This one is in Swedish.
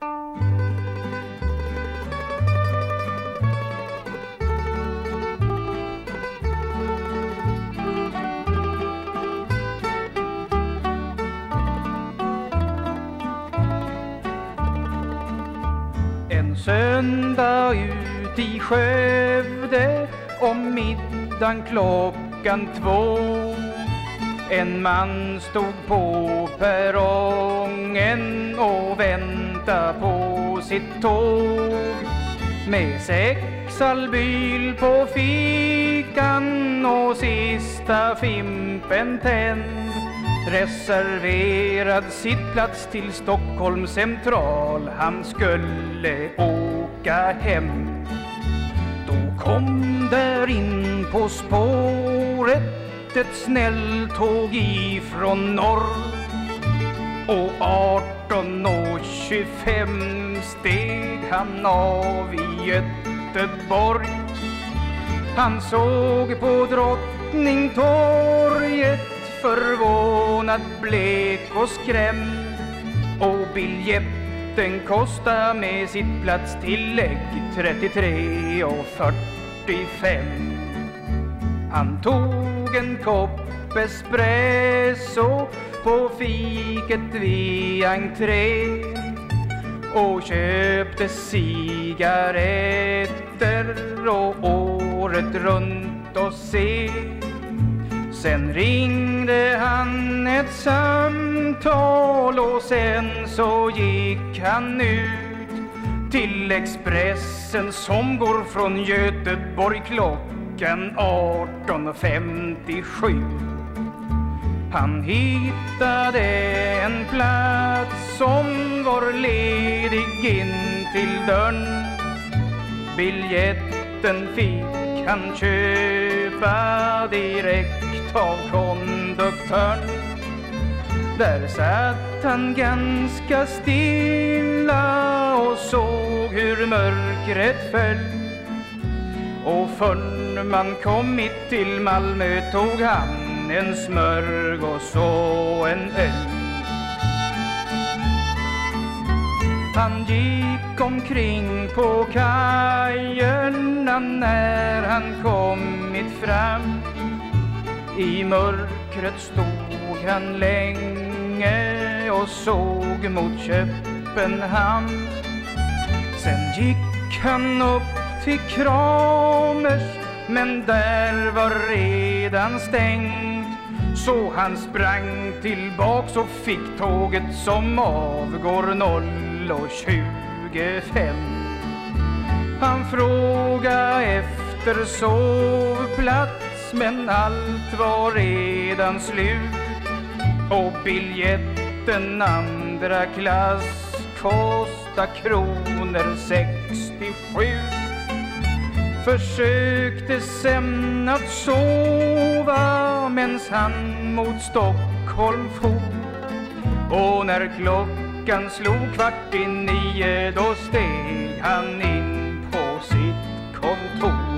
En söndag ut i Skövde om middagen klockan två. En man stod på perrongen och väntade på sitt tåg Med sex albyl på fickan och sista fimpen tänd. Reserverad sittplats till Stockholms central. Han skulle åka hem. Då kom där in på spåret ett snälltåg ifrån norr och 18.25 steg han av i Göteborg. Han såg på Drottningtorget förvånad, blek och skrämd. Och biljetten kostar med sitt platstillägg 33 och 45 Han tog en kopp espresso på fiket vid entré och köpte cigaretter och året runt och se. Sen ringde han ett samtal och sen så gick han ut till Expressen som går från Göteborg klockan 18.57 han hittade en plats som var ledig in till dörren. Biljetten fick han köpa direkt av konduktören. Där satt han ganska stilla och såg hur mörkret föll. Och förrän man kommit till Malmö tog han en smörgås och en öl Han gick omkring på kajerna när han kommit fram. I mörkret stod han länge och såg mot Köpenhamn Sen gick han upp till Kramers men där var redan stängt så han sprang tillbaks och fick tåget som avgår 0.25 Han frågade efter sovplats men allt var redan slut. Och biljetten andra klass kosta' kronor 67 Försökte sen att sova mens han mot Stockholm for och när klockan slog kvart i nio då steg han in på sitt kontor.